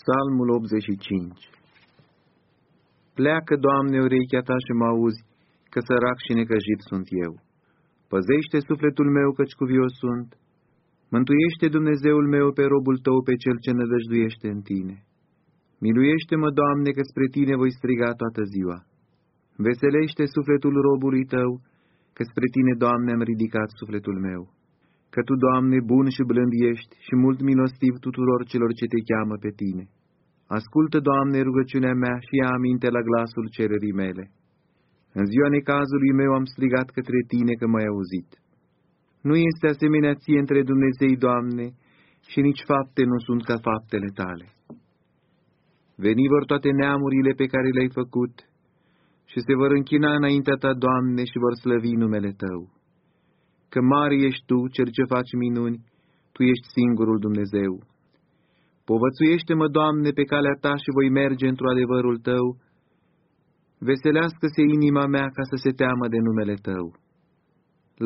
Psalmul 85 Pleacă, Doamne, urechea Ta și mă auzi, că sărac și necăjit sunt eu. Păzește sufletul meu, căci cuvios sunt. Mântuiește Dumnezeul meu pe robul Tău, pe cel ce nădăjduiește în Tine. Miluiește-mă, Doamne, că spre Tine voi striga toată ziua. Veselește sufletul robului Tău, că spre Tine, Doamne, am ridicat sufletul meu. Că Tu, Doamne, bun și blând ești și mult milostiv tuturor celor ce Te cheamă pe Tine. Ascultă, Doamne, rugăciunea mea și ia aminte la glasul cererii mele. În ziua necazului meu am strigat către Tine că m-ai auzit. Nu este asemenea Ție între Dumnezei, Doamne, și nici fapte nu sunt ca faptele Tale. Veni vor toate neamurile pe care le-ai făcut și se vor închina înaintea Ta, Doamne, și vor slăvi numele Tău. Că mare ești Tu, Cel ce faci minuni, Tu ești singurul Dumnezeu. Povățuiește-mă, Doamne, pe calea Ta și voi merge într-o adevărul Tău. Veselească-se inima mea ca să se teamă de numele Tău.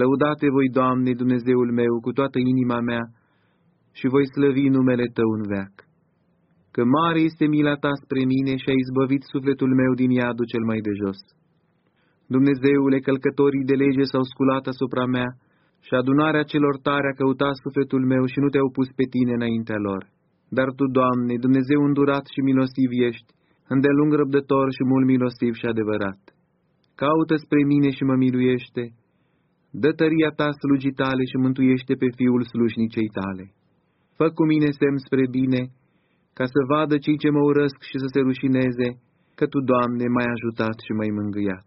Lăudate voi, Doamne, Dumnezeul meu, cu toată inima mea și voi slăvi numele Tău în veac. Că mare este mila Ta spre mine și ai izbăvit sufletul meu din iadul cel mai de jos. Dumnezeule, călcătorii de lege s-au sculat asupra mea și adunarea celor tare a căutat sufletul meu și nu te-au pus pe tine înaintea lor. Dar Tu, Doamne, Dumnezeu îndurat și milostiv ești, îndelung răbdător și mult milostiv și adevărat. Caută spre mine și mă miluiește, dă tăria Ta slujii Tale și mântuiește pe Fiul slujnicei Tale. Fă cu mine semn spre bine, ca să vadă cei ce mă urăsc și să se rușineze, că Tu, Doamne, m-ai ajutat și m-ai mângâiat.